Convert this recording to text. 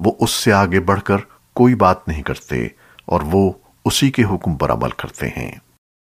وہ اس سے آگے بڑھ کر کوئی بات نہیں کرتے اور وہ اسی کے حکم پر عمل کرتے ہیں۔